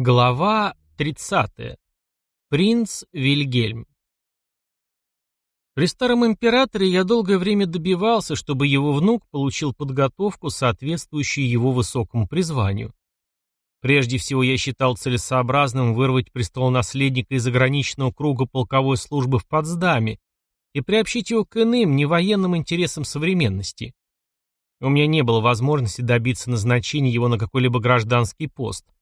Глава 30. Принц Вильгельм. При старом императоре я долгое время добивался, чтобы его внук получил подготовку, соответствующую его высокому призванию. Прежде всего я считал целесообразным вырвать престолонаследника из ограниченного круга полковой службы в Потсдаме и приобщить его к иным, невоенным интересам современности. У меня не было возможности добиться назначения его на какой-либо гражданский пост –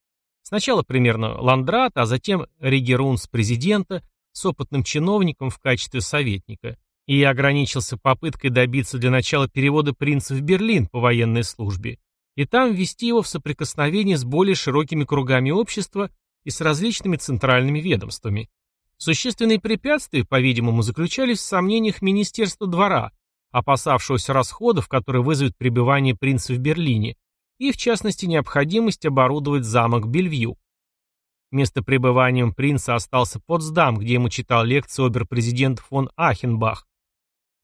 Сначала примерно Ландрат, а затем Ригерунс президента с опытным чиновником в качестве советника. И я ограничился попыткой добиться для начала перевода принца в Берлин по военной службе, и там ввести его в соприкосновение с более широкими кругами общества и с различными центральными ведомствами. Существенные препятствия, по-видимому, заключались в сомнениях Министерства двора, опасавшегося расходов, которые вызовет пребывание принца в Берлине, и, в частности, необходимость оборудовать замок Бельвью. Место пребывания принца остался Потсдам, где ему читал лекции обер-президент фон Ахенбах.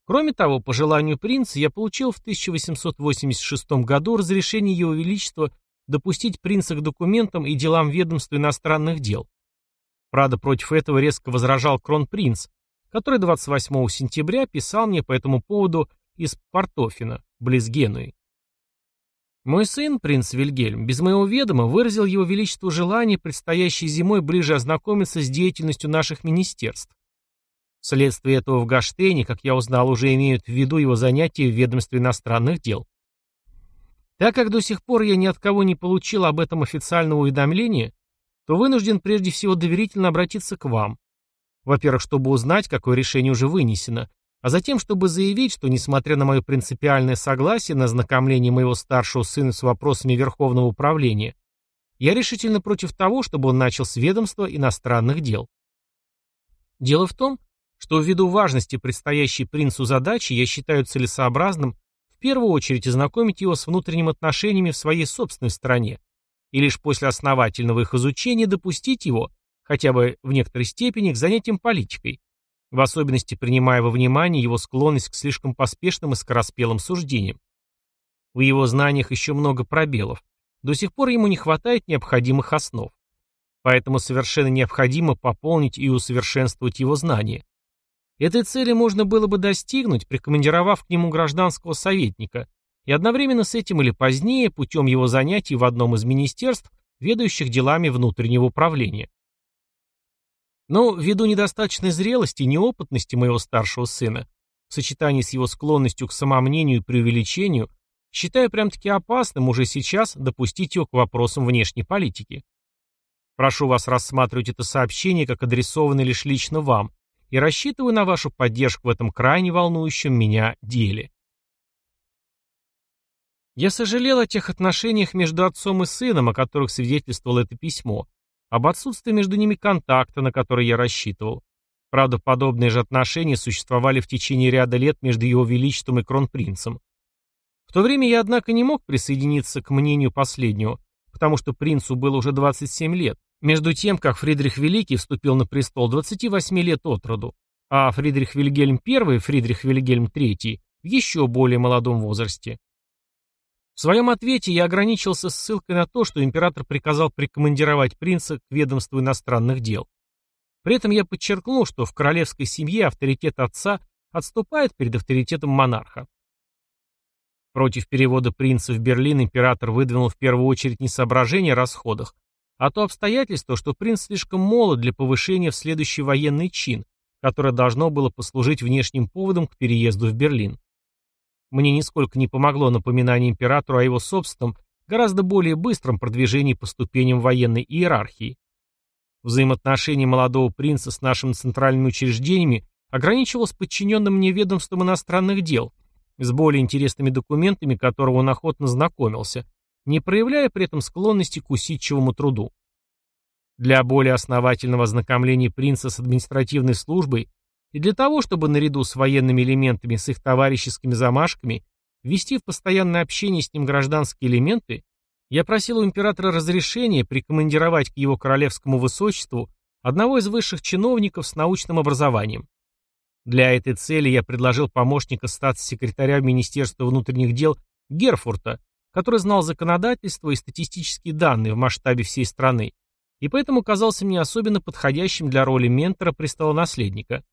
Кроме того, по желанию принца я получил в 1886 году разрешение Его Величества допустить принца к документам и делам ведомства иностранных дел. Правда, против этого резко возражал кронпринц, который 28 сентября писал мне по этому поводу из Портофина, близ Генуи. Мой сын, принц Вильгельм, без моего ведома выразил его величеству желание предстоящей зимой ближе ознакомиться с деятельностью наших министерств. Вследствие этого в Гаштейне, как я узнал, уже имеют в виду его занятия в ведомстве иностранных дел. Так как до сих пор я ни от кого не получил об этом официального уведомления, то вынужден прежде всего доверительно обратиться к вам. Во-первых, чтобы узнать, какое решение уже вынесено, а затем, чтобы заявить, что, несмотря на мое принципиальное согласие на ознакомление моего старшего сына с вопросами Верховного управления, я решительно против того, чтобы он начал с ведомства иностранных дел. Дело в том, что ввиду важности предстоящей принцу задачи я считаю целесообразным в первую очередь ознакомить его с внутренними отношениями в своей собственной стране, и лишь после основательного их изучения допустить его, хотя бы в некоторой степени, к занятиям политикой, в особенности принимая во внимание его склонность к слишком поспешным и скороспелым суждениям. В его знаниях еще много пробелов. До сих пор ему не хватает необходимых основ. Поэтому совершенно необходимо пополнить и усовершенствовать его знания. Этой цели можно было бы достигнуть, прикомандировав к нему гражданского советника, и одновременно с этим или позднее, путем его занятий в одном из министерств, ведающих делами внутреннего управления. Но ввиду недостаточной зрелости и неопытности моего старшего сына, в сочетании с его склонностью к самомнению и преувеличению, считаю прям-таки опасным уже сейчас допустить его к вопросам внешней политики. Прошу вас рассматривать это сообщение как адресованное лишь лично вам и рассчитываю на вашу поддержку в этом крайне волнующем меня деле. Я сожалел о тех отношениях между отцом и сыном, о которых свидетельствовало это письмо, об отсутствии между ними контакта, на который я рассчитывал. Правда, подобные же отношения существовали в течение ряда лет между его величеством и кронпринцем. В то время я, однако, не мог присоединиться к мнению последнего, потому что принцу было уже 27 лет, между тем, как Фридрих Великий вступил на престол 28 лет от роду, а Фридрих Вильгельм I и Фридрих Вильгельм III в еще более молодом возрасте. В своем ответе я ограничился ссылкой на то, что император приказал прикомандировать принца к ведомству иностранных дел. При этом я подчеркнул, что в королевской семье авторитет отца отступает перед авторитетом монарха. Против перевода принца в Берлин император выдвинул в первую очередь не соображение о расходах, а то обстоятельство, что принц слишком молод для повышения в следующий военный чин, которое должно было послужить внешним поводом к переезду в Берлин. Мне нисколько не помогло напоминание императору о его собственном, гораздо более быстром продвижении по ступеням военной иерархии. Взаимоотношения молодого принца с нашими центральными учреждениями ограничивалось подчиненным мне ведомством иностранных дел, с более интересными документами которого он охотно знакомился, не проявляя при этом склонности к усидчивому труду. Для более основательного ознакомления принца с административной службой и для того, чтобы наряду с военными элементами с их товарищескими замашками ввести в постоянное общение с ним гражданские элементы, я просил у императора разрешения прикомандировать к его королевскому высочеству одного из высших чиновников с научным образованием. Для этой цели я предложил помощника статс-секретаря Министерства внутренних дел Герфурта, который знал законодательство и статистические данные в масштабе всей страны, и поэтому казался мне особенно подходящим для роли ментора престолонаследника.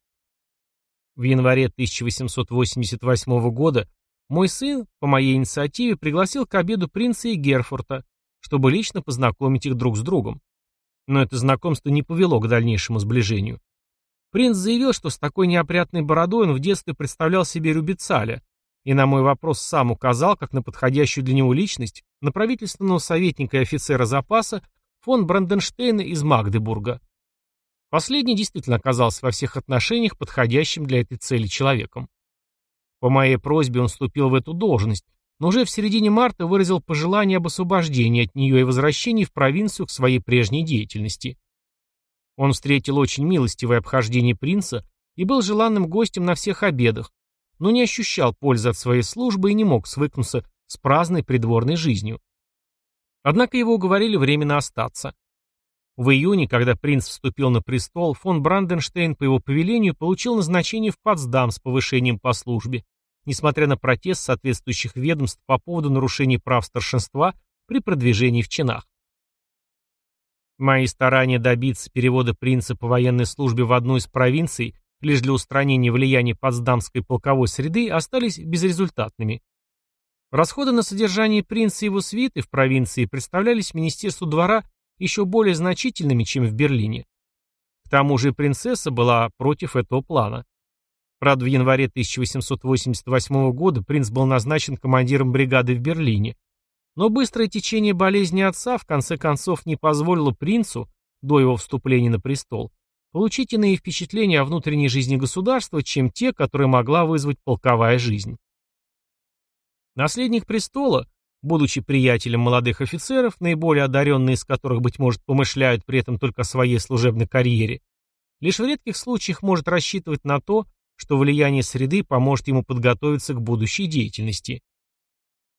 В январе 1888 года мой сын, по моей инициативе, пригласил к обеду принца и Герфорта, чтобы лично познакомить их друг с другом. Но это знакомство не повело к дальнейшему сближению. Принц заявил, что с такой неопрятной бородой он в детстве представлял себе Рюбицаля, и на мой вопрос сам указал, как на подходящую для него личность, на правительственного советника и офицера запаса фон Бранденштейна из Магдебурга. Последний действительно оказался во всех отношениях подходящим для этой цели человеком. По моей просьбе он вступил в эту должность, но уже в середине марта выразил пожелание об освобождении от нее и возвращении в провинцию к своей прежней деятельности. Он встретил очень милостивое обхождение принца и был желанным гостем на всех обедах, но не ощущал пользы от своей службы и не мог свыкнуться с праздной придворной жизнью. Однако его уговорили временно остаться. В июне, когда принц вступил на престол, фон Бранденштейн по его повелению получил назначение в Потсдам с повышением по службе, несмотря на протест соответствующих ведомств по поводу нарушений прав старшинства при продвижении в чинах. Мои старания добиться перевода принца по военной службе в одну из провинций лишь для устранения влияния потсдамской полковой среды остались безрезультатными. Расходы на содержание принца и его свиты в провинции представлялись Министерству двора еще более значительными, чем в Берлине. К тому же принцесса была против этого плана. Правда, в январе 1888 года принц был назначен командиром бригады в Берлине. Но быстрое течение болезни отца в конце концов не позволило принцу, до его вступления на престол, получить иные впечатления о внутренней жизни государства, чем те, которые могла вызвать полковая жизнь. Наследник престола, будучи приятелем молодых офицеров, наиболее одаренные из которых, быть может, помышляют при этом только о своей служебной карьере, лишь в редких случаях может рассчитывать на то, что влияние среды поможет ему подготовиться к будущей деятельности.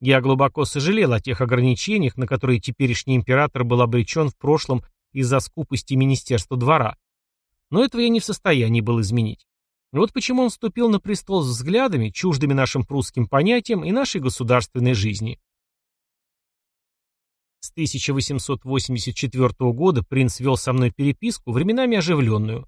Я глубоко сожалел о тех ограничениях, на которые теперешний император был обречен в прошлом из-за скупости Министерства двора. Но этого я не в состоянии был изменить. Вот почему он вступил на престол с взглядами, чуждыми нашим прусским понятиям и нашей государственной жизни. С 1884 года принц вел со мной переписку, временами оживленную.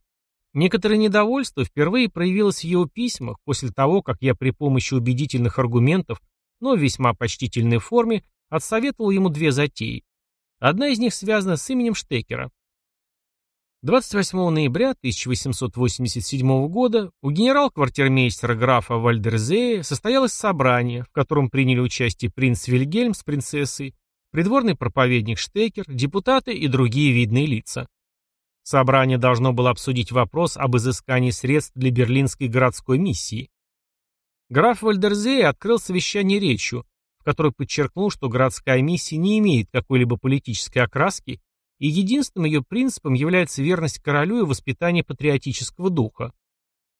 Некоторое недовольство впервые проявилось в его письмах после того, как я при помощи убедительных аргументов, но в весьма почтительной форме, отсоветовал ему две затеи. Одна из них связана с именем Штекера. 28 ноября 1887 года у генерал-квартирмейстера графа Вальдерзея состоялось собрание, в котором приняли участие принц Вильгельм с принцессой, придворный проповедник Штекер, депутаты и другие видные лица. Собрание должно было обсудить вопрос об изыскании средств для берлинской городской миссии. Граф Вальдерзей открыл совещание речью, в которой подчеркнул, что городская миссия не имеет какой-либо политической окраски, и единственным ее принципом является верность королю и воспитание патриотического духа,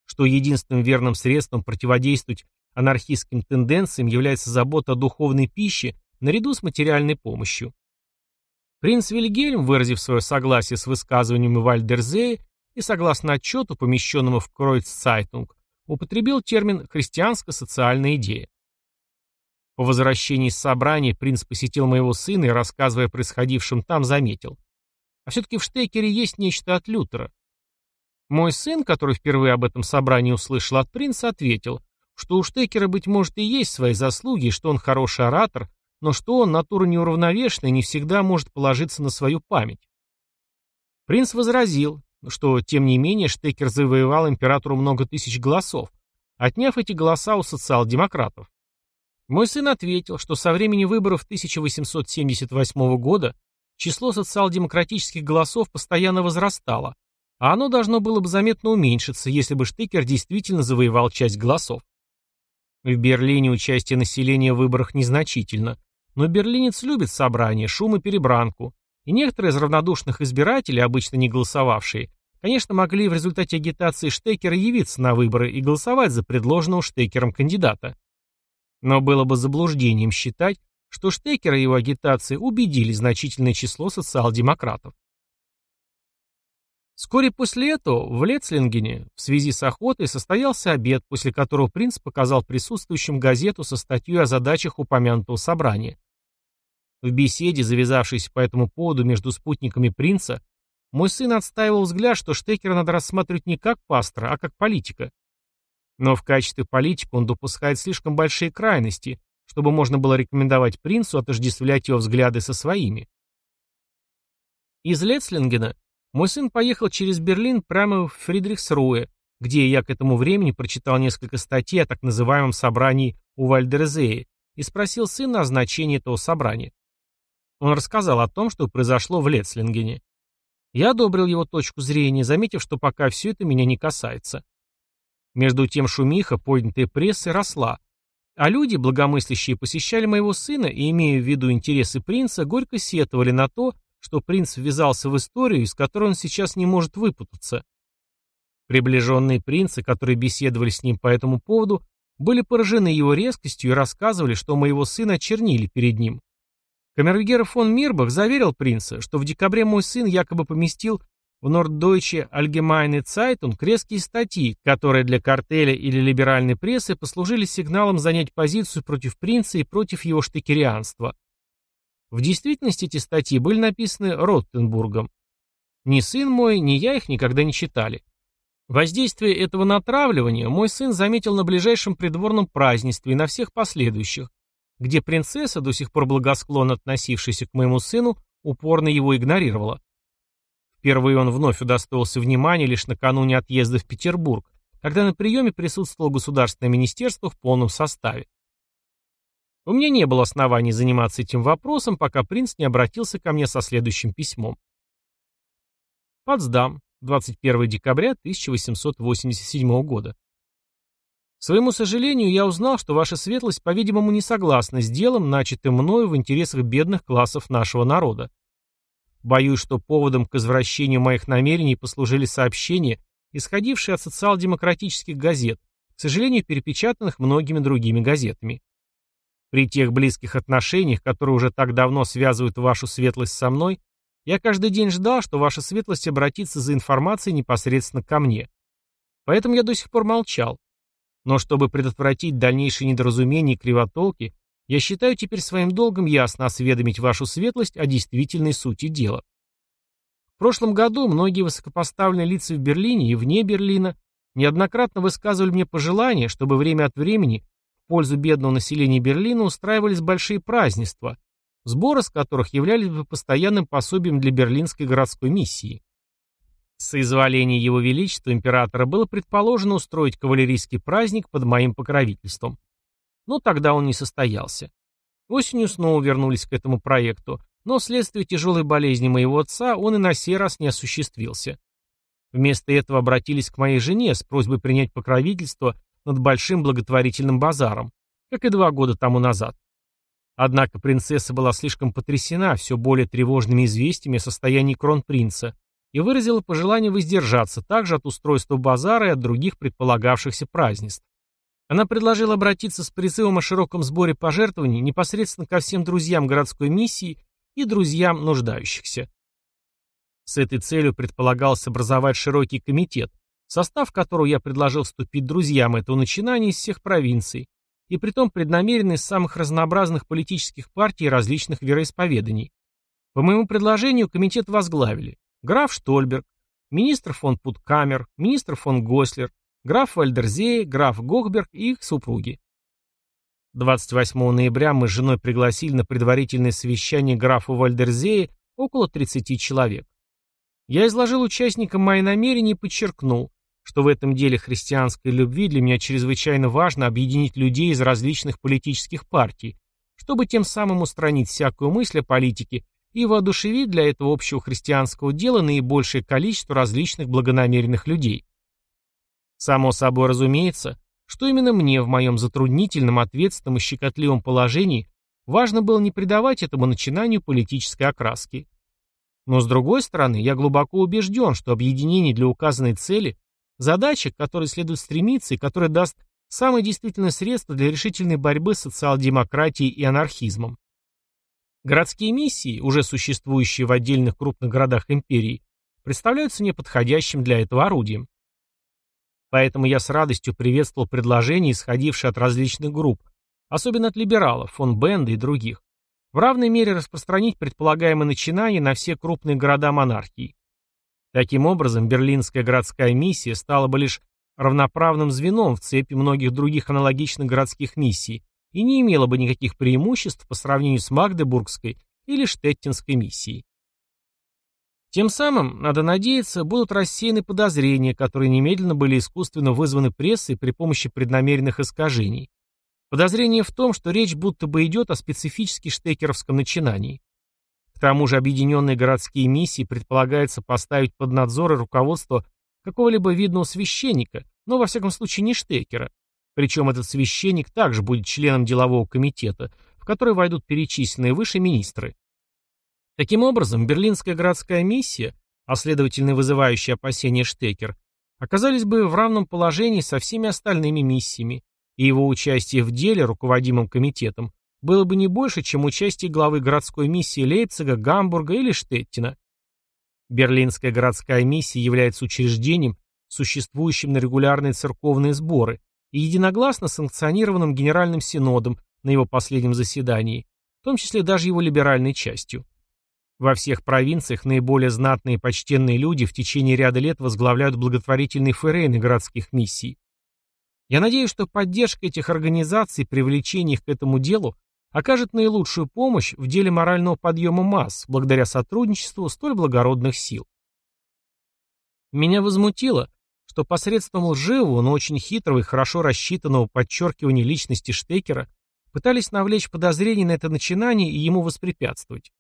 что единственным верным средством противодействовать анархистским тенденциям является забота о духовной пище наряду с материальной помощью. Принц Вильгельм, выразив свое согласие с высказываниями Вальдерзее и согласно отчету, помещенному в Кройццайтунг, употребил термин «христианско-социальная идея». По возвращении с собрания принц посетил моего сына и, рассказывая о происходившем там, заметил. А все-таки в Штекере есть нечто от Лютера. Мой сын, который впервые об этом собрании услышал от принца, ответил, что у Штекера, быть может, и есть свои заслуги, и что он хороший оратор, но что он натура неуравновешенная не всегда может положиться на свою память. Принц возразил, что, тем не менее, Штекер завоевал императору много тысяч голосов, отняв эти голоса у социал-демократов. Мой сын ответил, что со времени выборов 1878 года число социал-демократических голосов постоянно возрастало, а оно должно было бы заметно уменьшиться, если бы Штекер действительно завоевал часть голосов. В Берлине участие населения в выборах незначительно, но берлинец любит собрания, шум и перебранку, и некоторые из равнодушных избирателей, обычно не голосовавшие, конечно, могли в результате агитации Штекера явиться на выборы и голосовать за предложенного Штекером кандидата. Но было бы заблуждением считать, что Штекер и его агитации убедили значительное число социал-демократов. Вскоре после этого в Лецлингене в связи с охотой состоялся обед, после которого принц показал присутствующим газету со статьей о задачах упомянутого собрания. В беседе, завязавшейся по этому поводу между спутниками принца, мой сын отстаивал взгляд, что Штекера надо рассматривать не как пастора, а как политика. Но в качестве политика он допускает слишком большие крайности, чтобы можно было рекомендовать принцу отождествлять его взгляды со своими. Из Лецлингена мой сын поехал через Берлин прямо в Фридрихсруэ, где я к этому времени прочитал несколько статей о так называемом собрании у Вальдерзее и спросил сына о значении этого собрания. Он рассказал о том, что произошло в Лецлингене. Я одобрил его точку зрения, заметив, что пока все это меня не касается. Между тем шумиха, поднятая прессой, росла, а люди, благомыслящие, посещали моего сына и, имея в виду интересы принца, горько сетовали на то, что принц ввязался в историю, из которой он сейчас не может выпутаться. Приближенные принца, которые беседовали с ним по этому поводу, были поражены его резкостью и рассказывали, что моего сына чернили перед ним. Камергер фон Мирбах заверил принца, что в декабре мой сын якобы поместил в Норддeutsche Allgemeine Zeitung резкие статьи, которые для картеля или либеральной прессы послужили сигналом занять позицию против принца и против его штекерианства. В действительности эти статьи были написаны Роттенбургом. Ни сын мой, ни я их никогда не читали. Воздействие этого натравливания мой сын заметил на ближайшем придворном празднестве и на всех последующих, где принцесса, до сих пор благосклонно относившаяся к моему сыну, упорно его игнорировала. Впервые он вновь удостоился внимания лишь накануне отъезда в Петербург, когда на приеме присутствовало государственное министерство в полном составе. У меня не было оснований заниматься этим вопросом, пока принц не обратился ко мне со следующим письмом. Потсдам, 21 декабря 1887 года. Своему сожалению, я узнал, что ваша светлость, по-видимому, не согласна с делом, начатым мною в интересах бедных классов нашего народа. Боюсь, что поводом к извращению моих намерений послужили сообщения, исходившие от социал-демократических газет, к сожалению, перепечатанных многими другими газетами. При тех близких отношениях, которые уже так давно связывают вашу светлость со мной, я каждый день ждал, что ваша светлость обратится за информацией непосредственно ко мне. Поэтому я до сих пор молчал. Но чтобы предотвратить дальнейшие недоразумения и кривотолки, я считаю теперь своим долгом ясно осведомить вашу светлость о действительной сути дела. В прошлом году многие высокопоставленные лица в Берлине и вне Берлина неоднократно высказывали мне пожелание, чтобы время от времени пользу бедного населения Берлина устраивались большие празднества, сборы с которых являлись бы постоянным пособием для берлинской городской миссии. С соизволения Его Величества императора было предположено устроить кавалерийский праздник под моим покровительством. Но тогда он не состоялся. Осенью снова вернулись к этому проекту, но вследствие тяжелой болезни моего отца он и на сей раз не осуществился. Вместо этого обратились к моей жене с просьбой принять покровительство над большим благотворительным базаром, как и два года тому назад. Однако принцесса была слишком потрясена все более тревожными известиями о состоянии кронпринца и выразила пожелание воздержаться также от устройства базара и от других предполагавшихся празднеств. Она предложила обратиться с призывом о широком сборе пожертвований непосредственно ко всем друзьям городской миссии и друзьям нуждающихся. С этой целью предполагалось образовать широкий комитет, состав которого я предложил вступить друзьям этого начинания из всех провинций, и притом преднамеренно из самых разнообразных политических партий и различных вероисповеданий. По моему предложению комитет возглавили граф Штольберг, министр фон Путкамер, министр фон Гослер, граф Вальдерзей, граф Гохберг и их супруги. 28 ноября мы с женой пригласили на предварительное совещание графу Вальдерзея около 30 человек. Я изложил участникам мои намерения и подчеркнул, что в этом деле христианской любви для меня чрезвычайно важно объединить людей из различных политических партий, чтобы тем самым устранить всякую мысль о политике и воодушевить для этого общего христианского дела наибольшее количество различных благонамеренных людей. Само собой разумеется, что именно мне в моем затруднительном, ответственном и щекотливом положении важно было не придавать этому начинанию политической окраски. Но с другой стороны, я глубоко убежден, что объединение для указанной цели Задача, к которой следует стремиться и которая даст самое действительное средство для решительной борьбы с социал-демократией и анархизмом. Городские миссии, уже существующие в отдельных крупных городах империи, представляются неподходящим для этого орудием. Поэтому я с радостью приветствовал предложения, исходившие от различных групп, особенно от либералов, фон Бенда и других, в равной мере распространить предполагаемые начинания на все крупные города монархии. Таким образом, Берлинская городская миссия стала бы лишь равноправным звеном в цепи многих других аналогичных городских миссий и не имела бы никаких преимуществ по сравнению с Магдебургской или Штеттинской миссией. Тем самым, надо надеяться, будут рассеяны подозрения, которые немедленно были искусственно вызваны прессой при помощи преднамеренных искажений. Подозрение в том, что речь будто бы идет о специфически штекеровском начинании. К тому же объединенные городские миссии предполагается поставить под надзор и руководство какого-либо видного священника, но во всяком случае не штекера. Причем этот священник также будет членом делового комитета, в который войдут перечисленные выше министры. Таким образом, Берлинская городская миссия, а следовательно вызывающая опасения Штекер, оказались бы в равном положении со всеми остальными миссиями, и его участие в деле, руководимым комитетом, было бы не больше, чем участие главы городской миссии Лейпцига, Гамбурга или Штеттина. Берлинская городская миссия является учреждением, существующим на регулярные церковные сборы и единогласно санкционированным Генеральным Синодом на его последнем заседании, в том числе даже его либеральной частью. Во всех провинциях наиболее знатные и почтенные люди в течение ряда лет возглавляют благотворительные ферейны городских миссий. Я надеюсь, что поддержка этих организаций, привлечение их к этому делу окажет наилучшую помощь в деле морального подъема масс, благодаря сотрудничеству столь благородных сил. Меня возмутило, что посредством лживого, но очень хитрого и хорошо рассчитанного подчеркивания личности Штекера пытались навлечь подозрения на это начинание и ему воспрепятствовать.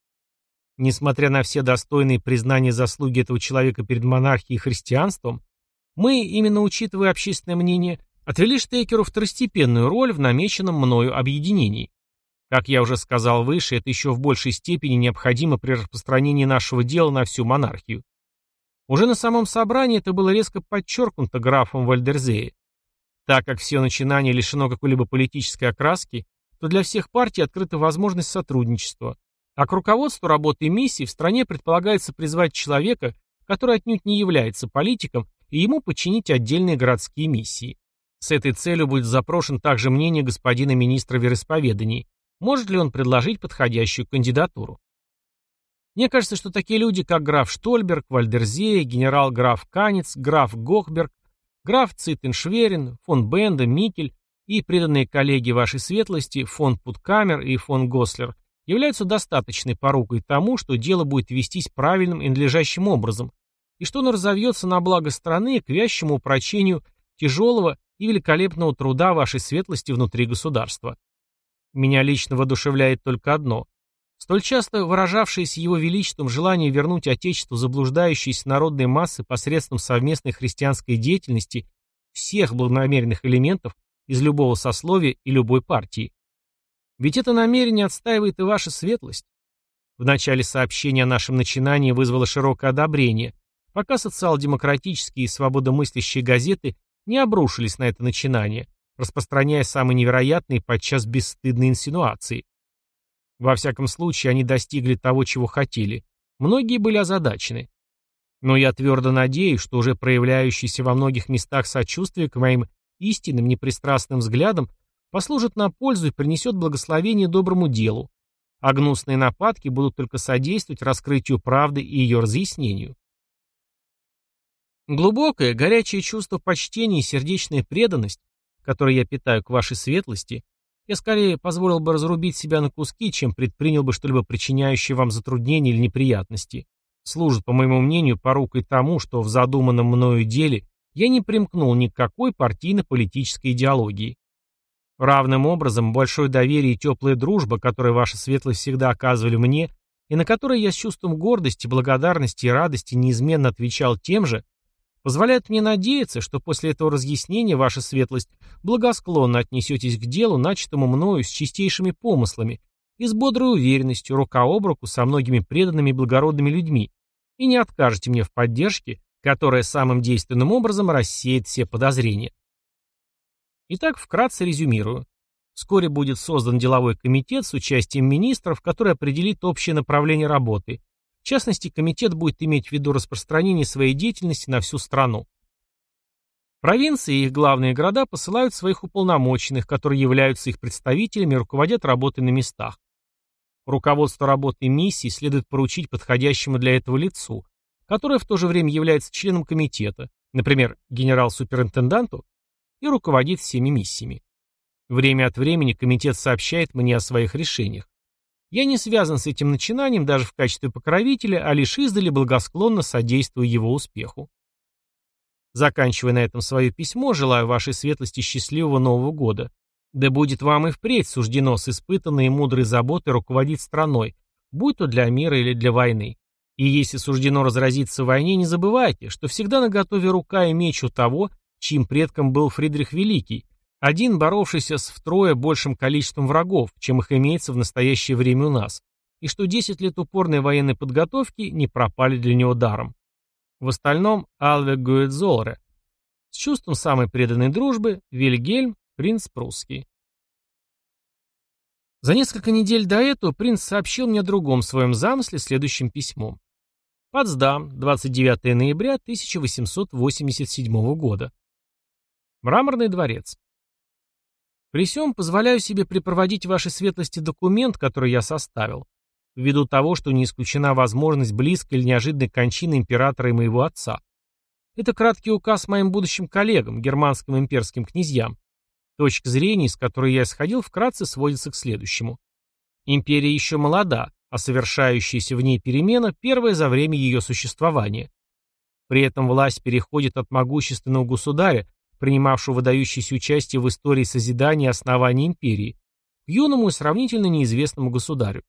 Несмотря на все достойные признания заслуги этого человека перед монархией и христианством, мы, именно учитывая общественное мнение, отвели Штекеру второстепенную роль в намеченном мною объединении. Как я уже сказал выше, это еще в большей степени необходимо при распространении нашего дела на всю монархию. Уже на самом собрании это было резко подчеркнуто графом Вальдерзее. Так как все начинание лишено какой-либо политической окраски, то для всех партий открыта возможность сотрудничества, а к руководству работы миссии в стране предполагается призвать человека, который отнюдь не является политиком, и ему подчинить отдельные городские миссии. С этой целью будет запрошен также мнение господина министра вероисповеданий, может ли он предложить подходящую кандидатуру. Мне кажется, что такие люди, как граф Штольберг, Вальдерзея, генерал-граф Канец, граф Гохберг, граф Циттеншверин, фон Бенда, Микель и преданные коллеги вашей светлости, фон Путкамер и фон Гослер, являются достаточной порукой тому, что дело будет вестись правильным и надлежащим образом, и что оно разовьется на благо страны к вящему упрочению тяжелого и великолепного труда вашей светлости внутри государства. Меня лично воодушевляет только одно. Столь часто выражавшееся его величеством желание вернуть Отечеству заблуждающиеся народные массы посредством совместной христианской деятельности всех благонамеренных элементов из любого сословия и любой партии. Ведь это намерение отстаивает и ваша светлость. В начале сообщения о нашем начинании вызвало широкое одобрение, пока социал-демократические и свободомыслящие газеты не обрушились на это начинание, распространяя самые невероятные подчас бесстыдные инсинуации. Во всяком случае, они достигли того, чего хотели. Многие были озадачены. Но я твердо надеюсь, что уже проявляющееся во многих местах сочувствие к моим истинным непристрастным взглядам послужит на пользу и принесет благословение доброму делу, а гнусные нападки будут только содействовать раскрытию правды и ее разъяснению. Глубокое, горячее чувство почтения и сердечная преданность, которые я питаю к вашей светлости, я скорее позволил бы разрубить себя на куски, чем предпринял бы что-либо причиняющее вам затруднения или неприятности, служит, по моему мнению, порукой тому, что в задуманном мною деле я не примкнул ни к какой партийно-политической идеологии. Равным образом, большое доверие и теплая дружба, которые ваша светлость всегда оказывали мне, и на которые я с чувством гордости, благодарности и радости неизменно отвечал тем же, позволяют мне надеяться, что после этого разъяснения ваша светлость благосклонно отнесетесь к делу, начатому мною с чистейшими помыслами и с бодрой уверенностью рука об руку со многими преданными и благородными людьми, и не откажете мне в поддержке, которая самым действенным образом рассеет все подозрения. Итак, вкратце резюмирую. Вскоре будет создан деловой комитет с участием министров, который определит общее направление работы. В частности, комитет будет иметь в виду распространение своей деятельности на всю страну. Провинции и их главные города посылают своих уполномоченных, которые являются их представителями и руководят работой на местах. Руководство работы миссии следует поручить подходящему для этого лицу, которая в то же время является членом комитета, например, генерал-суперинтенданту, и руководит всеми миссиями. Время от времени комитет сообщает мне о своих решениях. Я не связан с этим начинанием даже в качестве покровителя, а лишь издали благосклонно содействую его успеху. Заканчивая на этом свое письмо, желаю вашей светлости счастливого Нового года. Да будет вам и впредь суждено с испытанной и мудрой заботой руководить страной, будь то для мира или для войны. И если суждено разразиться в войне, не забывайте, что всегда наготове рука и меч у того, чьим предком был Фридрих Великий, один боровшийся с втрое большим количеством врагов, чем их имеется в настоящее время у нас, и что 10 лет упорной военной подготовки не пропали для него даром. В остальном Алве Гуэдзолре. С чувством самой преданной дружбы Вильгельм, принц прусский. За несколько недель до этого принц сообщил мне о другом своем замысле следующим письмом. Потсдам, 29 ноября 1887 года. Мраморный дворец. При всем позволяю себе припроводить вашей светлости документ, который я составил ввиду того, что не исключена возможность близкой или неожиданной кончины императора и моего отца. Это краткий указ моим будущим коллегам, германским имперским князьям. Точка зрения, из которой я исходил, вкратце сводится к следующему. Империя еще молода, а совершающаяся в ней перемена – первая за время ее существования. При этом власть переходит от могущественного государя, принимавшего выдающееся участие в истории созидания и основания империи, к юному и сравнительно неизвестному государю.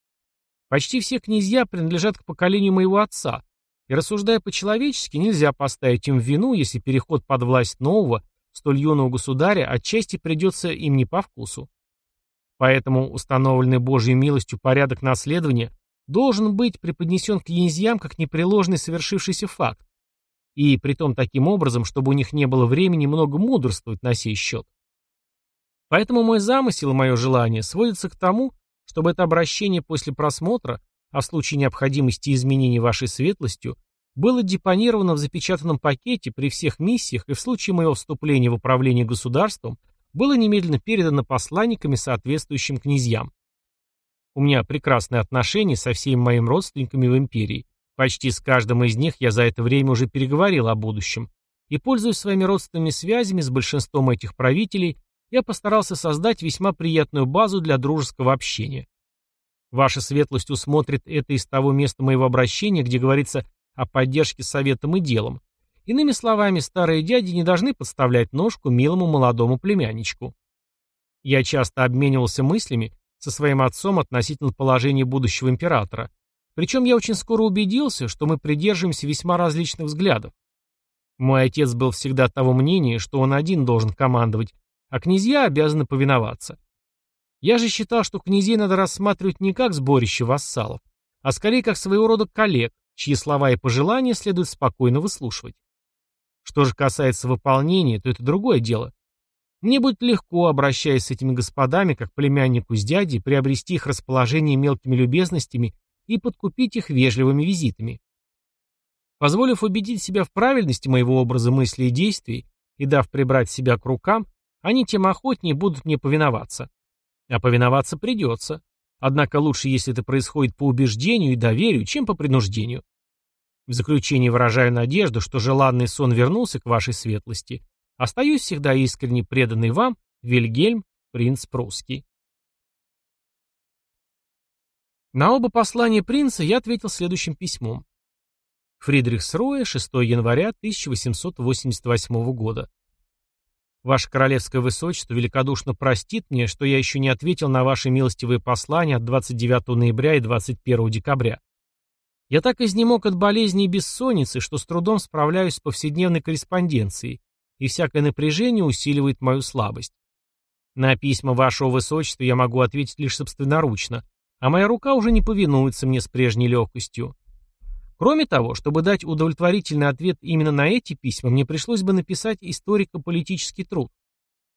Почти все князья принадлежат к поколению моего отца, и рассуждая по-человечески, нельзя поставить им вину, если переход под власть нового, столь юного государя отчасти придется им не по вкусу. Поэтому установленный Божьей милостью порядок наследования должен быть преподнесен князьям как непреложный совершившийся факт, и притом таким образом, чтобы у них не было времени много мудрствовать на сей счет. Поэтому мой замысел и мое желание сводятся к тому, чтобы это обращение после просмотра, а в случае необходимости изменений вашей светлостью, было депонировано в запечатанном пакете при всех миссиях и в случае моего вступления в управление государством было немедленно передано посланниками соответствующим князьям. У меня прекрасные отношения со всеми моими родственниками в империи. Почти с каждым из них я за это время уже переговорил о будущем. И, пользуясь своими родственными связями с большинством этих правителей, я постарался создать весьма приятную базу для дружеского общения. Ваша светлость усмотрит это из того места моего обращения, где говорится о поддержке советом и делом. Иными словами, старые дяди не должны подставлять ножку милому молодому племянничку. Я часто обменивался мыслями со своим отцом относительно положения будущего императора. Причем я очень скоро убедился, что мы придерживаемся весьма различных взглядов. Мой отец был всегда того мнения, что он один должен командовать, а князья обязаны повиноваться. Я же считал, что князей надо рассматривать не как сборище вассалов, а скорее как своего рода коллег, чьи слова и пожелания следует спокойно выслушивать. Что же касается выполнения, то это другое дело. Мне будет легко, обращаясь с этими господами, как племяннику с дядей, приобрести их расположение мелкими любезностями и подкупить их вежливыми визитами. Позволив убедить себя в правильности моего образа мыслей и действий и дав прибрать себя к рукам, они тем охотнее будут мне повиноваться. А повиноваться придется. Однако лучше, если это происходит по убеждению и доверию, чем по принуждению. В заключение выражаю надежду, что желанный сон вернулся к вашей светлости. Остаюсь всегда искренне преданный вам, Вильгельм, принц прусский. На оба послания принца я ответил следующим письмом. Фридрих Сроя, 6 января 1888 года. Ваше королевское высочество великодушно простит мне, что я еще не ответил на ваши милостивые послания от 29 ноября и 21 декабря. Я так изнемог от болезни и бессонницы, что с трудом справляюсь с повседневной корреспонденцией, и всякое напряжение усиливает мою слабость. На письма вашего высочества я могу ответить лишь собственноручно, а моя рука уже не повинуется мне с прежней легкостью. Кроме того, чтобы дать удовлетворительный ответ именно на эти письма, мне пришлось бы написать историко-политический труд.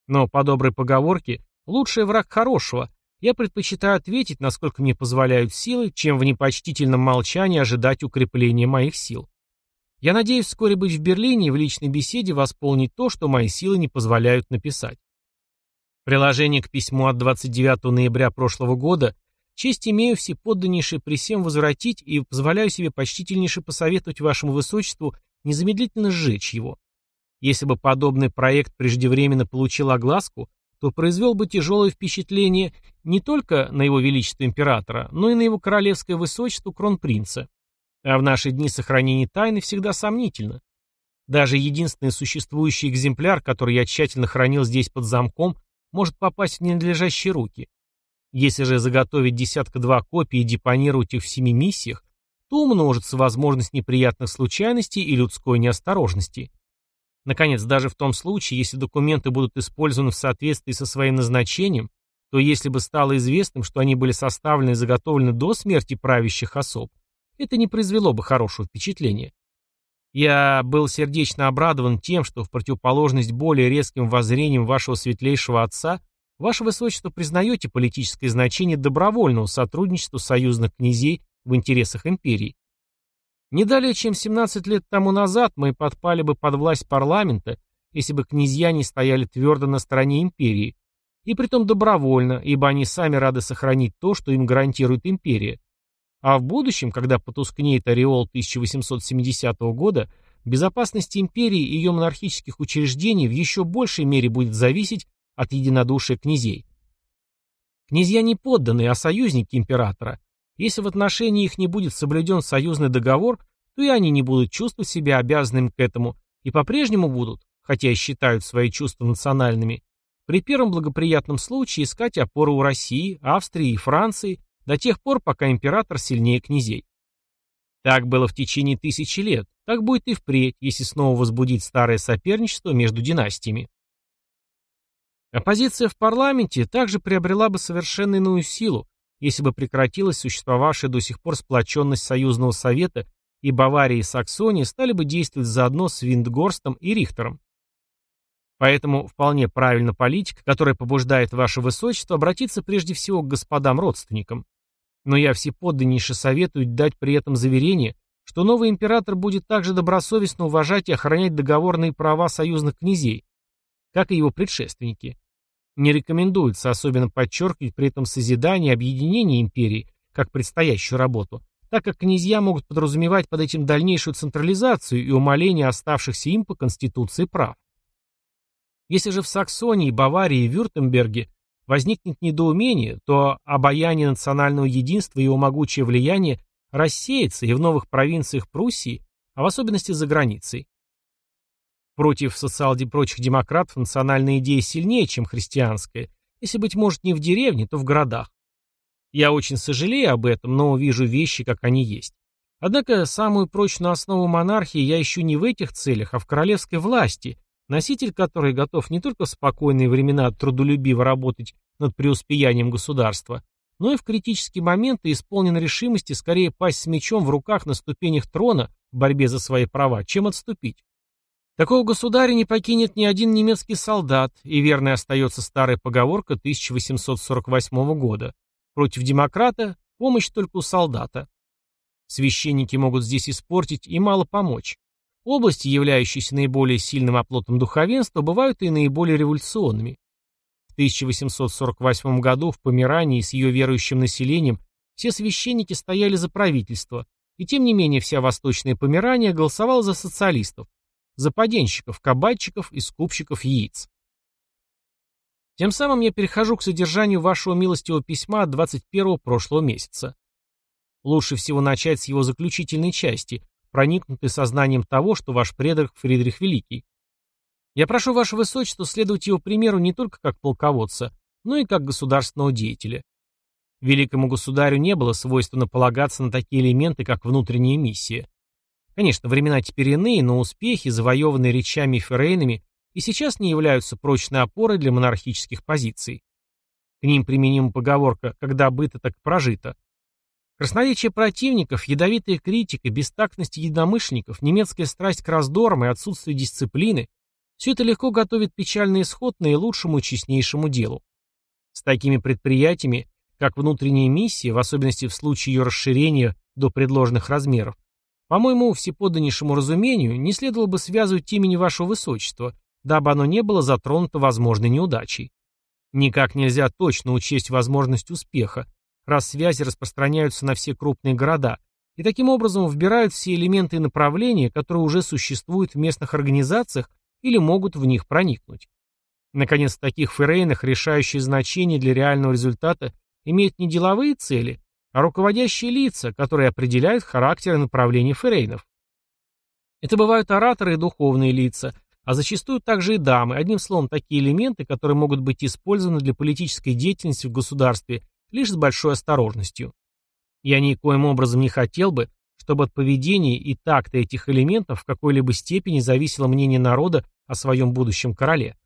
Но по доброй поговорке «лучший враг хорошего» я предпочитаю ответить, насколько мне позволяют силы, чем в непочтительном молчании ожидать укрепления моих сил. Я надеюсь вскоре быть в Берлине и в личной беседе восполнить то, что мои силы не позволяют написать. Приложение к письму от 29 ноября прошлого года Честь имею всеподданнейше при всем возвратить и позволяю себе почтительнейше посоветовать вашему высочеству незамедлительно сжечь его. Если бы подобный проект преждевременно получил огласку, то произвел бы тяжелое впечатление не только на его величество императора, но и на его королевское высочество кронпринца. А в наши дни сохранение тайны всегда сомнительно. Даже единственный существующий экземпляр, который я тщательно хранил здесь под замком, может попасть в ненадлежащие руки. Если же заготовить десятка-два копий и депонировать их в семи миссиях, то умножится возможность неприятных случайностей и людской неосторожности. Наконец, даже в том случае, если документы будут использованы в соответствии со своим назначением, то если бы стало известным, что они были составлены и заготовлены до смерти правящих особ, это не произвело бы хорошего впечатления. Я был сердечно обрадован тем, что в противоположность более резким воззрениям вашего светлейшего отца, ваше высочество признаете политическое значение добровольного сотрудничества союзных князей в интересах империи. Не далее, чем 17 лет тому назад мы подпали бы под власть парламента, если бы князья не стояли твердо на стороне империи, и притом добровольно, ибо они сами рады сохранить то, что им гарантирует империя. А в будущем, когда потускнеет ореол 1870 года, безопасность империи и ее монархических учреждений в еще большей мере будет зависеть от единодушия князей. Князья не подданные, а союзники императора, если в отношении их не будет соблюден союзный договор, то и они не будут чувствовать себя обязанными к этому и по-прежнему будут, хотя и считают свои чувства национальными, при первом благоприятном случае искать опору у России, Австрии и Франции до тех пор, пока император сильнее князей. Так было в течение тысячи лет, так будет и впредь, если снова возбудить старое соперничество между династиями. Оппозиция в парламенте также приобрела бы совершенно иную силу, если бы прекратилась существовавшая до сих пор сплоченность Союзного Совета, и Бавария и Саксония стали бы действовать заодно с Виндгорстом и Рихтером. Поэтому вполне правильно политика, которая побуждает ваше высочество обратиться прежде всего к господам-родственникам. Но я всеподданнейше советую дать при этом заверение, что новый император будет также добросовестно уважать и охранять договорные права союзных князей, как и его предшественники. Не рекомендуется особенно подчеркивать при этом созидание и объединение империи, как предстоящую работу, так как князья могут подразумевать под этим дальнейшую централизацию и умаление оставшихся им по Конституции прав. Если же в Саксонии, Баварии и Вюртемберге возникнет недоумение, то обаяние национального единства и его могучее влияние рассеется и в новых провинциях Пруссии, а в особенности за границей. Против социал прочих демократов национальная идея сильнее, чем христианская, если, быть может, не в деревне, то в городах. Я очень сожалею об этом, но вижу вещи, как они есть. Однако самую прочную основу монархии я ищу не в этих целях, а в королевской власти, носитель которой готов не только в спокойные времена трудолюбиво работать над преуспеянием государства, но и в критические моменты исполнен решимости скорее пасть с мечом в руках на ступенях трона в борьбе за свои права, чем отступить. Такого государя не покинет ни один немецкий солдат, и верной остается старая поговорка 1848 года. Против демократа помощь только у солдата. Священники могут здесь испортить и мало помочь. Области, являющиеся наиболее сильным оплотом духовенства, бывают и наиболее революционными. В 1848 году в Померании с ее верующим населением все священники стояли за правительство, и тем не менее вся Восточная Померания голосовала за социалистов, западенщиков, кабачиков и скупщиков яиц. Тем самым я перехожу к содержанию вашего милостивого письма от 21 прошлого месяца. Лучше всего начать с его заключительной части, проникнутой сознанием того, что ваш предок Фридрих Великий. Я прошу ваше высочество следовать его примеру не только как полководца, но и как государственного деятеля. Великому государю не было свойственно полагаться на такие элементы, как внутренняя миссия. Конечно, времена теперь иные, но успехи, завоеванные речами и феррейнами, и сейчас не являются прочной опорой для монархических позиций. К ним применима поговорка «когда быто, так прожито». Красноречие противников, ядовитая критика, бестактность единомышленников, немецкая страсть к раздорам и отсутствие дисциплины – все это легко готовит печальный исход наилучшему и честнейшему делу. С такими предприятиями, как внутренняя миссия, в особенности в случае ее расширения до предложенных размеров, по моему всеподданнейшему разумению, не следовало бы связывать имени вашего высочества, дабы оно не было затронуто возможной неудачей. Никак нельзя точно учесть возможность успеха, раз связи распространяются на все крупные города, и таким образом вбирают все элементы и направления, которые уже существуют в местных организациях или могут в них проникнуть. Наконец, в таких феррейнах решающее значение для реального результата имеют не деловые цели, а руководящие лица, которые определяют характер и направление феррейнов. Это бывают ораторы и духовные лица, а зачастую также и дамы, одним словом, такие элементы, которые могут быть использованы для политической деятельности в государстве лишь с большой осторожностью. Я никоим образом не хотел бы, чтобы от поведения и такта этих элементов в какой-либо степени зависело мнение народа о своем будущем короле.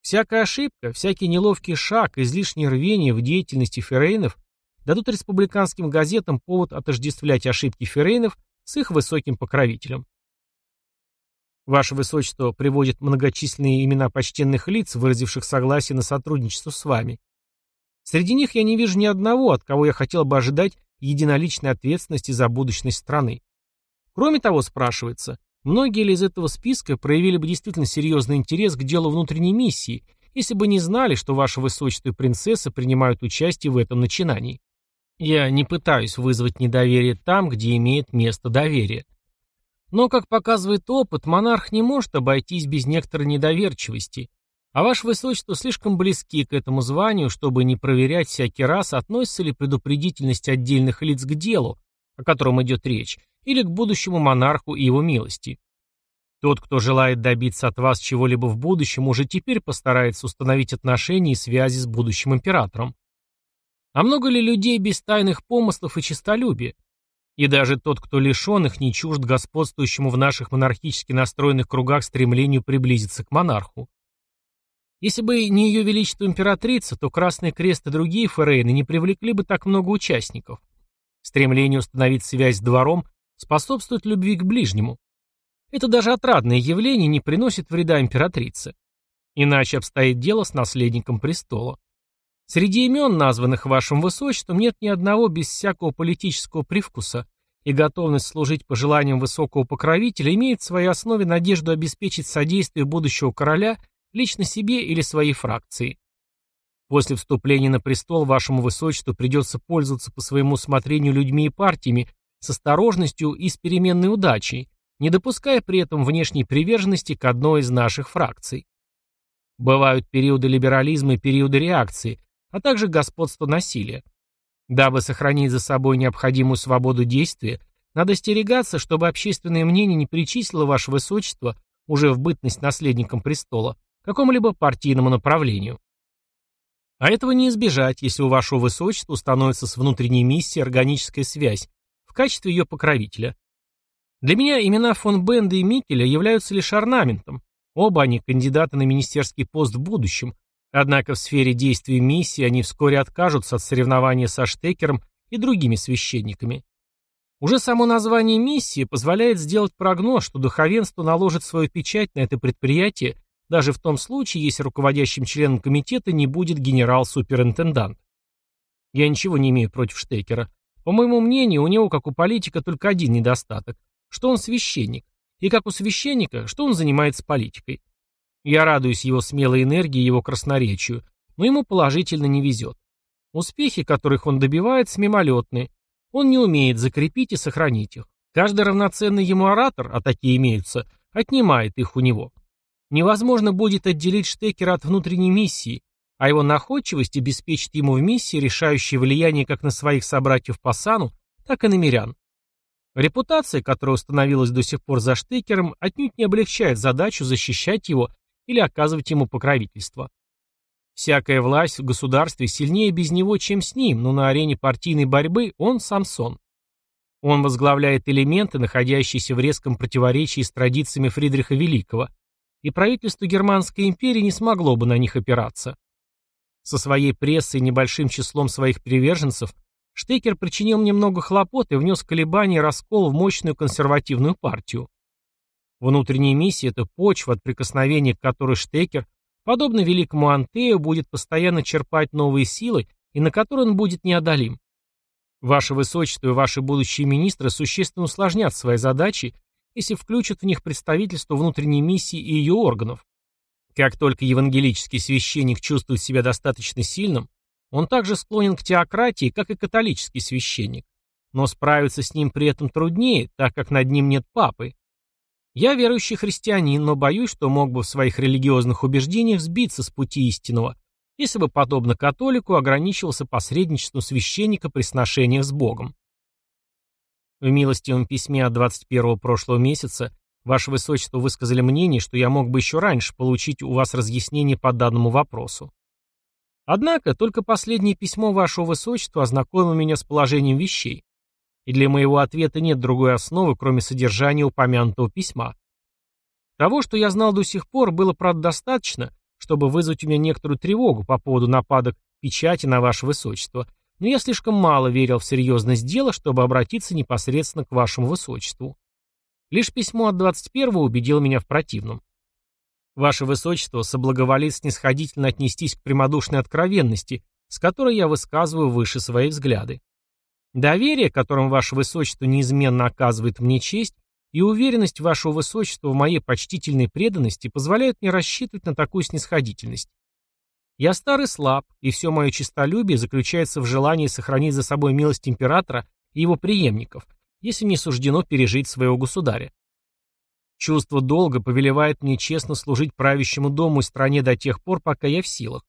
Всякая ошибка, всякий неловкий шаг, излишнее рвение в деятельности феррейнов дадут республиканским газетам повод отождествлять ошибки феррейнов с их высоким покровителем. Ваше Высочество приводит многочисленные имена почтенных лиц, выразивших согласие на сотрудничество с вами. Среди них я не вижу ни одного, от кого я хотел бы ожидать единоличной ответственности за будущность страны. Кроме того, спрашивается, многие ли из этого списка проявили бы действительно серьезный интерес к делу внутренней миссии, если бы не знали, что ваше высочество и принцесса принимают участие в этом начинании. Я не пытаюсь вызвать недоверие там, где имеет место доверие. Но, как показывает опыт, монарх не может обойтись без некоторой недоверчивости, а ваше высочество слишком близки к этому званию, чтобы не проверять всякий раз, относится ли предупредительность отдельных лиц к делу, о котором идет речь, или к будущему монарху и его милости. Тот, кто желает добиться от вас чего-либо в будущем, уже теперь постарается установить отношения и связи с будущим императором. А много ли людей без тайных помыслов и честолюбия? И даже тот, кто лишен их, не чужд господствующему в наших монархически настроенных кругах стремлению приблизиться к монарху. Если бы не ее величество императрица, то Красный Крест и другие ферейны не привлекли бы так много участников. Стремление установить связь с двором способствует любви к ближнему. Это даже отрадное явление не приносит вреда императрице. Иначе обстоит дело с наследником престола. Среди имен, названных вашим высочеством, нет ни одного без всякого политического привкуса, и готовность служить по желаниям высокого покровителя имеет в своей основе надежду обеспечить содействие будущего короля лично себе или своей фракции. После вступления на престол вашему высочеству придется пользоваться по своему усмотрению людьми и партиями с осторожностью и с переменной удачей, не допуская при этом внешней приверженности к одной из наших фракций. Бывают периоды либерализма и периоды реакции, а также господство насилия. Дабы сохранить за собой необходимую свободу действия, надо стерегаться, чтобы общественное мнение не причислило ваше высочество уже в бытность наследником престола какому-либо партийному направлению. А этого не избежать, если у вашего высочества установится с внутренней миссией органическая связь в качестве ее покровителя. Для меня имена фон Бенда и Микеля являются лишь орнаментом. Оба они кандидаты на министерский пост в будущем, однако в сфере действий миссии они вскоре откажутся от соревнования со Штекером и другими священниками. Уже само название миссии позволяет сделать прогноз, что духовенство наложит свою печать на это предприятие даже в том случае, если руководящим членом комитета не будет генерал-суперинтендант. Я ничего не имею против Штекера. По моему мнению, у него, как у политика, только один недостаток, что он священник, и как у священника, что он занимается политикой. Я радуюсь его смелой энергии и его красноречию, но ему положительно не везет. Успехи, которых он добивается, мимолетные. Он не умеет закрепить и сохранить их. Каждый равноценный ему оратор, а такие имеются, отнимает их у него. Невозможно будет отделить Штекера от внутренней миссии, а его находчивость обеспечит ему в миссии решающее влияние как на своих собратьев по сану, так и на мирян. Репутация, которая установилась до сих пор за Штекером, отнюдь не облегчает задачу защищать его или оказывать ему покровительство. Всякая власть в государстве сильнее без него, чем с ним, но на арене партийной борьбы он Самсон. Он возглавляет элементы, находящиеся в резком противоречии с традициями Фридриха Великого – и правительство Германской империи не смогло бы на них опираться. Со своей прессой и небольшим числом своих приверженцев Штекер причинил мне много хлопот и внес колебания и раскол в мощную консервативную партию. Внутренняя миссия – это почва, от прикосновения к которой Штекер, подобно великому Антею, будет постоянно черпать новые силы и на которой он будет неодолим. Ваше Высочество и ваши будущие министры существенно усложнят свои задачи если включат в них представительство внутренней миссии и ее органов. Как только евангелический священник чувствует себя достаточно сильным, Он также склонен к теократии, как и католический священник. Но справиться с ним при этом труднее, так как над ним нет папы. Я верующий христианин, но боюсь, что мог бы в своих религиозных убеждениях сбиться с пути истинного, если бы, подобно католику, ограничивался посредничеством священника при сношениях с Богом. В милостивом письме от 21 прошлого месяца Ваше Высочество высказали мнение, что я мог бы еще раньше получить у вас разъяснение по данному вопросу. Однако, только последнее письмо Вашего Высочества ознакомило меня с положением вещей, и для моего ответа нет другой основы, кроме содержания упомянутого письма. Того, что я знал до сих пор, было, правда, достаточно, чтобы вызвать у меня некоторую тревогу по поводу нападок печати на Ваше Высочество, но я слишком мало верил в серьезность дела, чтобы обратиться непосредственно к Вашему Высочеству. Лишь письмо от 21-го убедило меня в противном. Ваше Высочество соблаговолит снисходительно отнестись к прямодушной откровенности, с которой я высказываю выше свои взгляды. Доверие, которым Ваше Высочество неизменно оказывает мне честь, и уверенность Вашего Высочества в моей почтительной преданности позволяют мне рассчитывать на такую снисходительность. Я стар и слаб, и все мое честолюбие заключается в желании сохранить за собой милость императора и его преемников, если мне суждено пережить своего государя. Чувство долга повелевает мне честно служить правящему дому и стране до тех пор, пока я в силах.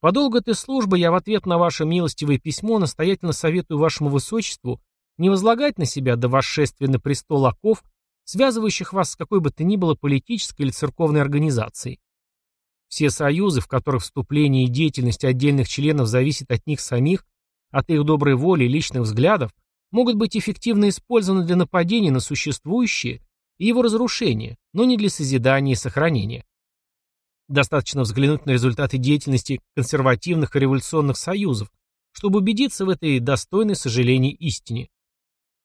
По долгу этой службы я в ответ на ваше милостивое письмо настоятельно советую вашему высочеству не возлагать на себя до восшествия на престол оков, связывающих вас с какой бы то ни было политической или церковной организацией. Все союзы, в которых вступление и деятельность отдельных членов зависит от них самих, от их доброй воли и личных взглядов, могут быть эффективно использованы для нападения на существующие и его разрушения, но не для созидания и сохранения. Достаточно взглянуть на результаты деятельности консервативных и революционных союзов, чтобы убедиться в этой достойной сожаления истине.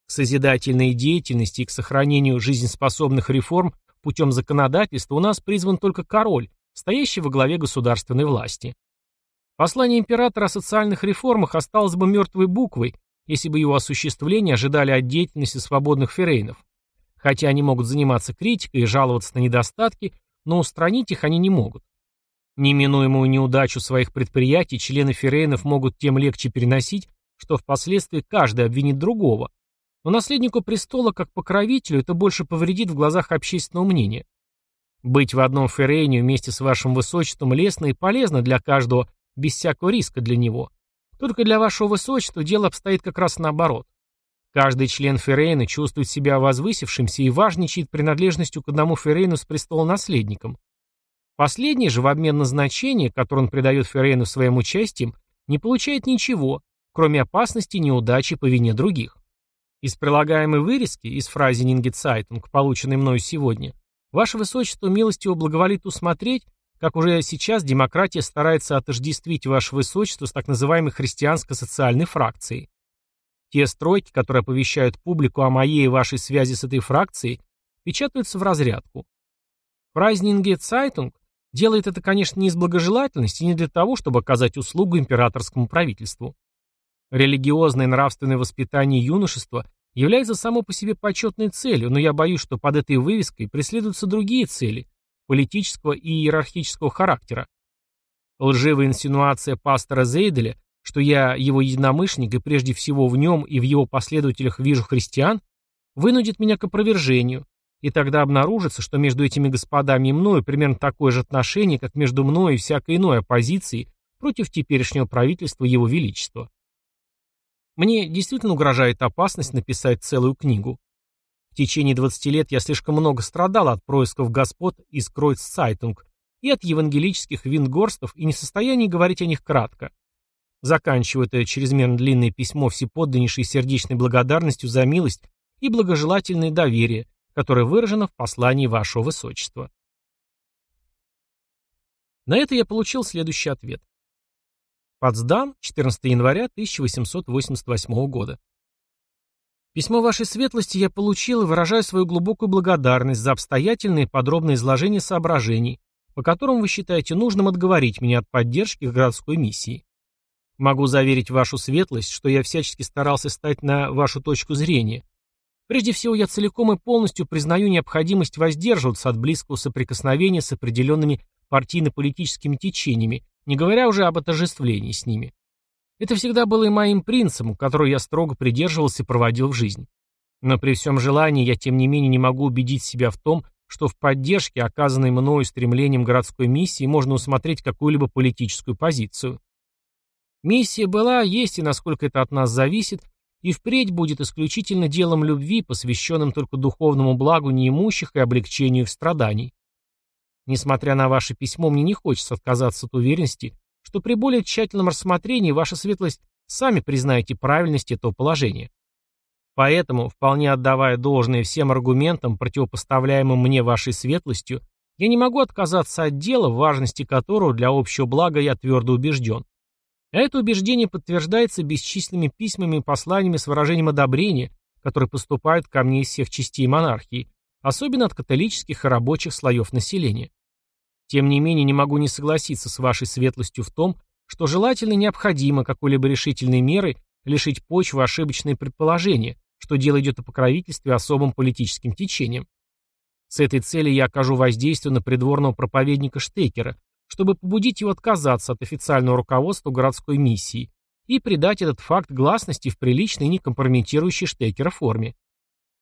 К созидательной деятельности и к сохранению жизнеспособных реформ путем законодательства у нас призван только король, стоящий во главе государственной власти. Послание императора о социальных реформах осталось бы мертвой буквой, если бы его осуществление ожидали от деятельности свободных ферейнов. Хотя они могут заниматься критикой и жаловаться на недостатки, но устранить их они не могут. Неминуемую неудачу своих предприятий члены ферейнов могут тем легче переносить, что впоследствии каждый обвинит другого. Но наследнику престола как покровителю это больше повредит в глазах общественного мнения. Быть в одном ферейне вместе с вашим высочеством лестно и полезно для каждого, без всякого риска для него. Только для вашего высочества дело обстоит как раз наоборот. Каждый член ферейна чувствует себя возвысившимся и важничает принадлежностью к одному ферейну с престолонаследником. Последний же в обмен на значение, которое он придает ферейну своим участием, не получает ничего, кроме опасности неудачи по вине других. Из прилагаемой вырезки, из Фрайзинниге Цайтунг, полученной мною сегодня, Ваше Высочество милостиво благоволит усмотреть, как уже сейчас демократия старается отождествить Ваше Высочество с так называемой христианско-социальной фракцией. Те строки, которые оповещают публику о моей и вашей связи с этой фракцией, печатаются в разрядку. Фрайзинниге Цайтунг делает это, конечно, не из благожелательности и не для того, чтобы оказать услугу императорскому правительству. Религиозное и нравственное воспитание юношества является само по себе почетной целью, но я боюсь, что под этой вывеской преследуются другие цели, политического и иерархического характера. Лживая инсинуация пастора Зейделя, что я его единомышленник и прежде всего в нем и в его последователях вижу христиан, вынудит меня к опровержению, и тогда обнаружится, что между этими господами и мною примерно такое же отношение, как между мной и всякой иной оппозицией против теперешнего правительства Его Величества. Мне действительно угрожает опасность написать целую книгу. В течение 20 лет я слишком много страдал от происков господ из Кройццайтунг и от евангелических вингорстов и не состоянии говорить о них кратко. Заканчиваю это чрезмерно длинное письмо всеподданнейшей сердечной благодарностью за милость и благожелательное доверие, которое выражено в послании вашего высочества. На это я получил следующий ответ. Потсдам, 14 января 1888 года. Письмо вашей светлости я получил и выражаю свою глубокую благодарность за обстоятельное и подробное изложение соображений, по которым вы считаете нужным отговорить меня от поддержки городской миссии. Могу заверить вашу светлость, что я всячески старался стать на вашу точку зрения. Прежде всего, я целиком и полностью признаю необходимость воздерживаться от близкого соприкосновения с определенными партийно-политическими течениями, не говоря уже об отождествлении с ними. Это всегда было и моим принципом, который я строго придерживался и проводил в жизнь. Но при всем желании я тем не менее не могу убедить себя в том, что в поддержке, оказанной мною стремлением городской миссии, можно усмотреть какую-либо политическую позицию. Миссия была, есть и насколько это от нас зависит, и впредь будет исключительно делом любви, посвященным только духовному благу неимущих и облегчению их страданий. Несмотря на ваше письмо, мне не хочется отказаться от уверенности, что при более тщательном рассмотрении ваша светлость сами признаете правильность этого положения. Поэтому, вполне отдавая должное всем аргументам, противопоставляемым мне вашей светлостью, я не могу отказаться от дела, в важности которого для общего блага я твердо убежден. А это убеждение подтверждается бесчисленными письмами и посланиями с выражением одобрения, которые поступают ко мне из всех частей монархии, особенно от католических и рабочих слоев населения. Тем не менее, не могу не согласиться с вашей светлостью в том, что желательно и необходимо какой-либо решительной мерой лишить почвы ошибочные предположения, что дело идет о покровительстве особым политическим течением. С этой целью я окажу воздействие на придворного проповедника Штекера, чтобы побудить его отказаться от официального руководства городской миссии и придать этот факт гласности в приличной и не компрометирующей Штекера форме.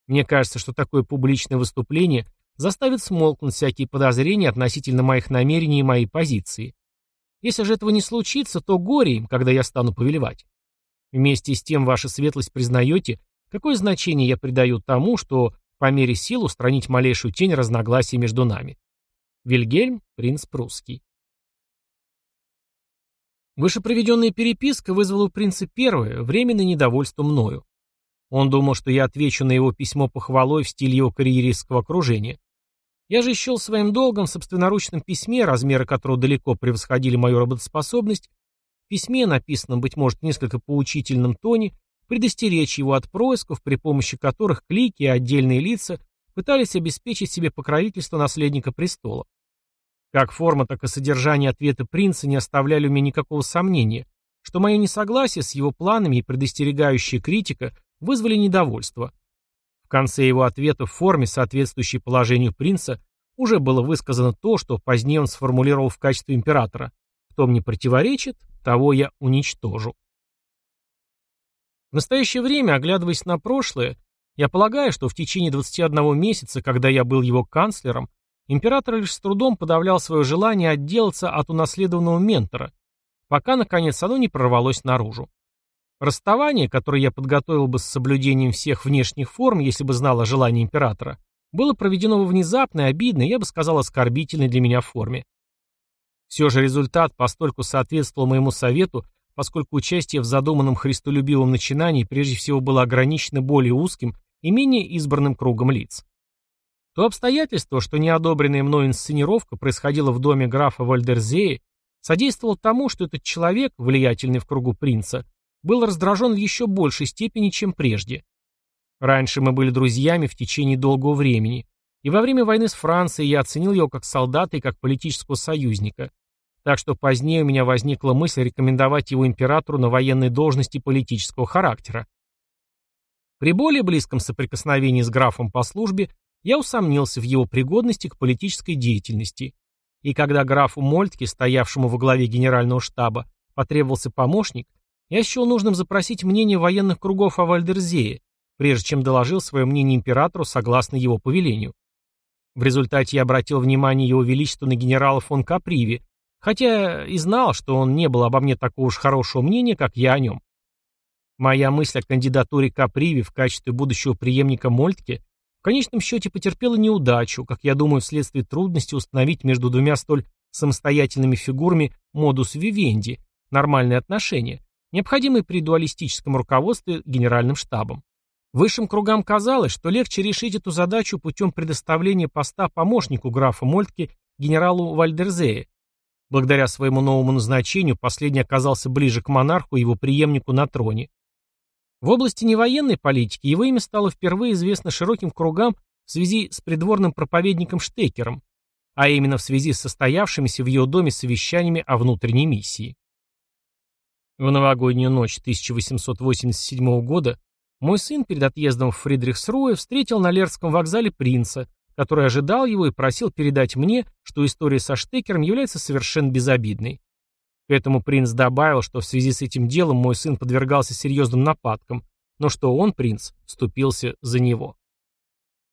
Мне кажется, что такое публичное выступление заставит смолкнуть всякие подозрения относительно моих намерений и моей позиции. Если же этого не случится, то горе им, когда я стану повелевать. Вместе с тем, ваша светлость признаете, какое значение я придаю тому, что по мере сил устранить малейшую тень разногласий между нами. Вильгельм, принц прусский. Вышеприведенная переписка вызвала у принца первое, временное недовольство мною. Он думал, что я отвечу на его письмо похвалой в стиле его карьеристского окружения. Я же счел своим долгом в собственноручном письме, размеры которого далеко превосходили мою работоспособность, в письме, написанном, быть может, несколько поучительном тоне, предостеречь его от происков, при помощи которых клики и отдельные лица пытались обеспечить себе покровительство наследника престола. Как форма, так и содержание ответа принца не оставляли у меня никакого сомнения, что мое несогласие с его планами и предостерегающая критика вызвали недовольство. В конце его ответа в форме, соответствующей положению принца, уже было высказано то, что позднее он сформулировал в качестве императора. Кто мне противоречит, того я уничтожу. В настоящее время, оглядываясь на прошлое, я полагаю, что в течение 21 месяца, когда я был его канцлером, Император лишь с трудом подавлял свое желание отделаться от унаследованного ментора, пока, наконец, оно не прорвалось наружу. Расставание, которое я подготовил бы с соблюдением всех внешних форм, если бы знал о желании императора, было проведено в внезапной, обидной, я бы сказал, оскорбительной для меня форме. Все же результат постольку соответствовал моему совету, поскольку участие в задуманном христолюбивом начинании прежде всего было ограничено более узким и менее избранным кругом лиц. То обстоятельство, что неодобренная мной инсценировка происходила в доме графа Вальдерзея, содействовало тому, что этот человек, влиятельный в кругу принца, был раздражен в еще большей степени, чем прежде. Раньше мы были друзьями в течение долгого времени, и во время войны с Францией я оценил его как солдата и как политического союзника. Так что позднее у меня возникла мысль рекомендовать его императору на военной должности политического характера. При более близком соприкосновении с графом по службе я усомнился в его пригодности к политической деятельности. И когда графу Мольтке, стоявшему во главе генерального штаба, потребовался помощник, я счел нужным запросить мнение военных кругов о Вальдерзее, прежде чем доложил свое мнение императору согласно его повелению. В результате я обратил внимание его величества на генерала фон Каприви, хотя и знал, что он не был обо мне такого уж хорошего мнения, как я о нем. Моя мысль о кандидатуре Каприви в качестве будущего преемника Мольтке в конечном счете потерпела неудачу, как я думаю, вследствие трудности установить между двумя столь самостоятельными фигурами модус вивенди, нормальные отношения, необходимые при дуалистическом руководстве генеральным штабом. Высшим кругам казалось, что легче решить эту задачу путем предоставления поста помощнику графа Мольтке генералу Вальдерзее. Благодаря своему новому назначению последний оказался ближе к монарху и его преемнику на троне. В области невоенной политики его имя стало впервые известно широким кругам в связи с придворным проповедником Штекером, а именно в связи с состоявшимися в ее доме совещаниями о внутренней миссии. В новогоднюю ночь 1887 года мой сын перед отъездом в Фридрихсруэ встретил на Лердском вокзале принца, который ожидал его и просил передать мне, что история со Штекером является совершенно безобидной. К этому принц добавил, что в связи с этим делом мой сын подвергался серьезным нападкам, но что он, принц, вступился за него.